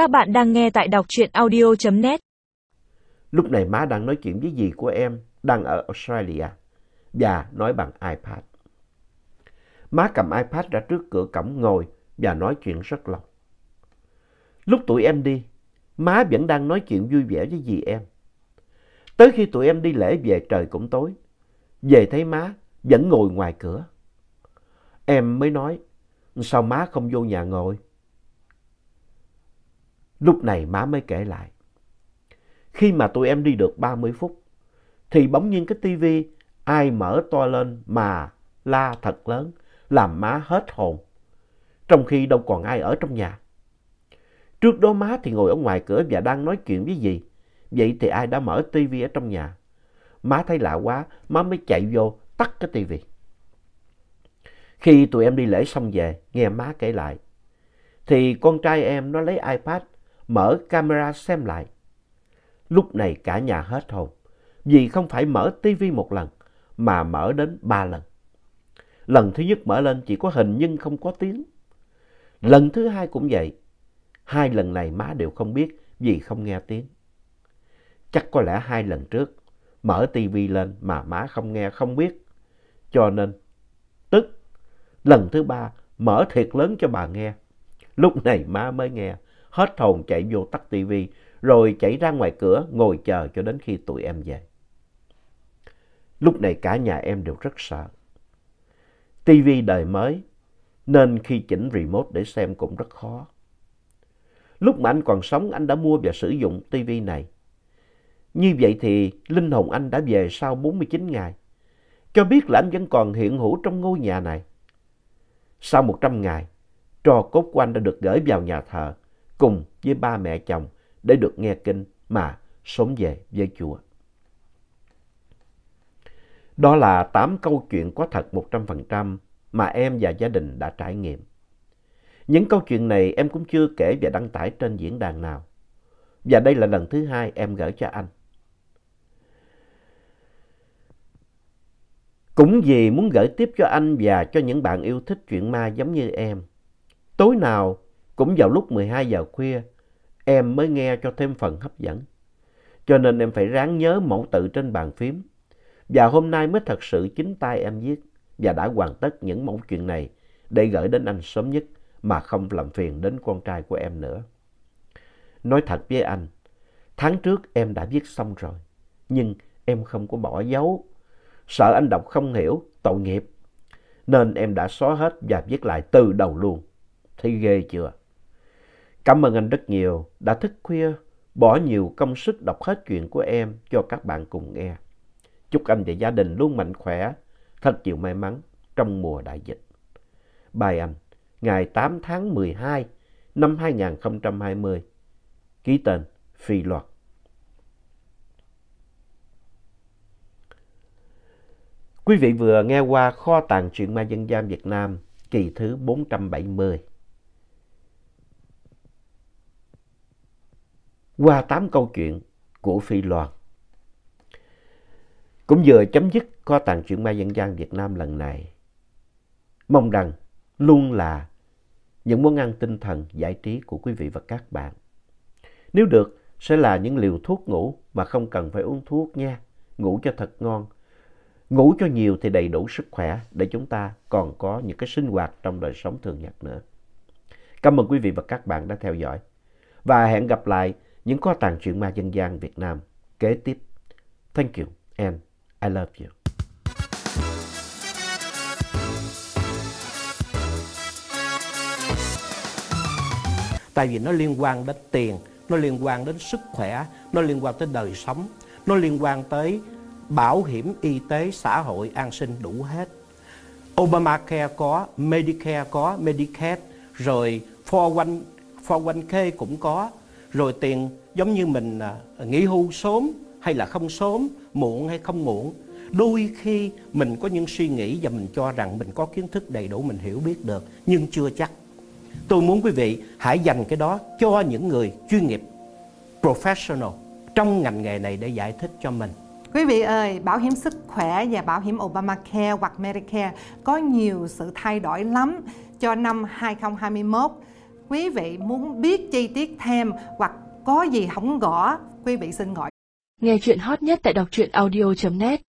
Các bạn đang nghe tại đọc truyện audio.net. Lúc này má đang nói chuyện với dì của em, đang ở Australia, và nói bằng iPad. Má cầm iPad ra trước cửa cổng ngồi và nói chuyện rất lâu. Lúc tụi em đi, má vẫn đang nói chuyện vui vẻ với dì em. Tới khi tụi em đi lễ về trời cũng tối, về thấy má vẫn ngồi ngoài cửa. Em mới nói, sao má không vô nhà ngồi? Lúc này má mới kể lại. Khi mà tụi em đi được 30 phút, thì bỗng nhiên cái tivi ai mở to lên mà la thật lớn, làm má hết hồn. Trong khi đâu còn ai ở trong nhà. Trước đó má thì ngồi ở ngoài cửa và đang nói chuyện với dì. Vậy thì ai đã mở tivi ở trong nhà? Má thấy lạ quá, má mới chạy vô tắt cái tivi. Khi tụi em đi lễ xong về, nghe má kể lại, thì con trai em nó lấy iPad, mở camera xem lại. Lúc này cả nhà hết hồn, vì không phải mở tivi một lần, mà mở đến ba lần. Lần thứ nhất mở lên chỉ có hình nhưng không có tiếng. Lần thứ hai cũng vậy. Hai lần này má đều không biết vì không nghe tiếng. Chắc có lẽ hai lần trước mở tivi lên mà má không nghe không biết. Cho nên tức lần thứ ba mở thiệt lớn cho bà nghe. Lúc này má mới nghe, hết hồn chạy vô tắt tivi rồi chạy ra ngoài cửa ngồi chờ cho đến khi tụi em về. Lúc này cả nhà em đều rất sợ. tivi đời mới nên khi chỉnh remote để xem cũng rất khó. Lúc mà anh còn sống anh đã mua và sử dụng tivi này. Như vậy thì linh hồn anh đã về sau 49 ngày. Cho biết là anh vẫn còn hiện hữu trong ngôi nhà này. Sau 100 ngày, trò cốt của anh đã được gửi vào nhà thờ cùng với ba mẹ chồng để được nghe kinh mà sống về với Chúa. Đó là 8 câu chuyện có thật 100% mà em và gia đình đã trải nghiệm. Những câu chuyện này em cũng chưa kể và đăng tải trên diễn đàn nào. Và đây là lần thứ hai em gửi cho anh. Cũng vì muốn gửi tiếp cho anh và cho những bạn yêu thích chuyện ma giống như em. Tối nào cũng vào lúc 12 giờ khuya, em mới nghe cho thêm phần hấp dẫn. Cho nên em phải ráng nhớ mẫu tự trên bàn phím. Và hôm nay mới thật sự chính tay em viết và đã hoàn tất những mẫu chuyện này để gửi đến anh sớm nhất mà không làm phiền đến con trai của em nữa. Nói thật với anh, tháng trước em đã viết xong rồi, nhưng em không có bỏ dấu. Sợ anh đọc không hiểu, tội nghiệp. Nên em đã xóa hết và viết lại từ đầu luôn. Thấy ghê chưa? Cảm ơn anh rất nhiều đã thức khuya, bỏ nhiều công sức đọc hết chuyện của em cho các bạn cùng nghe. Chúc anh và gia đình luôn mạnh khỏe, thật nhiều may mắn trong mùa đại dịch. Bài anh, ngày 8 tháng 12 năm 2020, ký tên Phi Loạt. Quý vị vừa nghe qua kho tàng truyện ma dân gian Việt Nam kỳ thứ 470. Qua tám câu chuyện của Phi Loan. Cũng vừa chấm dứt kho tàng truyện ma dân gian Việt Nam lần này. Mong rằng luôn là những món ăn tinh thần giải trí của quý vị và các bạn. Nếu được, sẽ là những liều thuốc ngủ mà không cần phải uống thuốc nha. Ngủ cho thật ngon. Ngủ cho nhiều thì đầy đủ sức khỏe để chúng ta còn có những cái sinh hoạt trong đời sống thường nhật nữa. Cảm ơn quý vị và các bạn đã theo dõi. Và hẹn gặp lại những kho tàng truyện ma dân gian Việt Nam kế tiếp. Thank you and I love you. Tại vì nó liên quan đến tiền, nó liên quan đến sức khỏe, nó liên quan tới đời sống, nó liên quan tới bảo hiểm y tế, xã hội, an sinh đủ hết. Obamacare có, Medicare có, Medicaid, rồi 401, 401k cũng có, rồi tiền giống như mình à, nghỉ hưu sớm hay là không sớm, muộn hay không muộn. Đôi khi mình có những suy nghĩ và mình cho rằng mình có kiến thức đầy đủ mình hiểu biết được, nhưng chưa chắc. Tôi muốn quý vị hãy dành cái đó cho những người chuyên nghiệp, professional trong ngành nghề này để giải thích cho mình. Quý vị ơi, bảo hiểm sức khỏe và bảo hiểm Obamacare hoặc Medicare có nhiều sự thay đổi lắm cho năm 2021 quý vị muốn biết chi tiết thêm hoặc có gì không gõ, quý vị xin gọi. Nghe chuyện hot nhất tại đọc truyện audio.net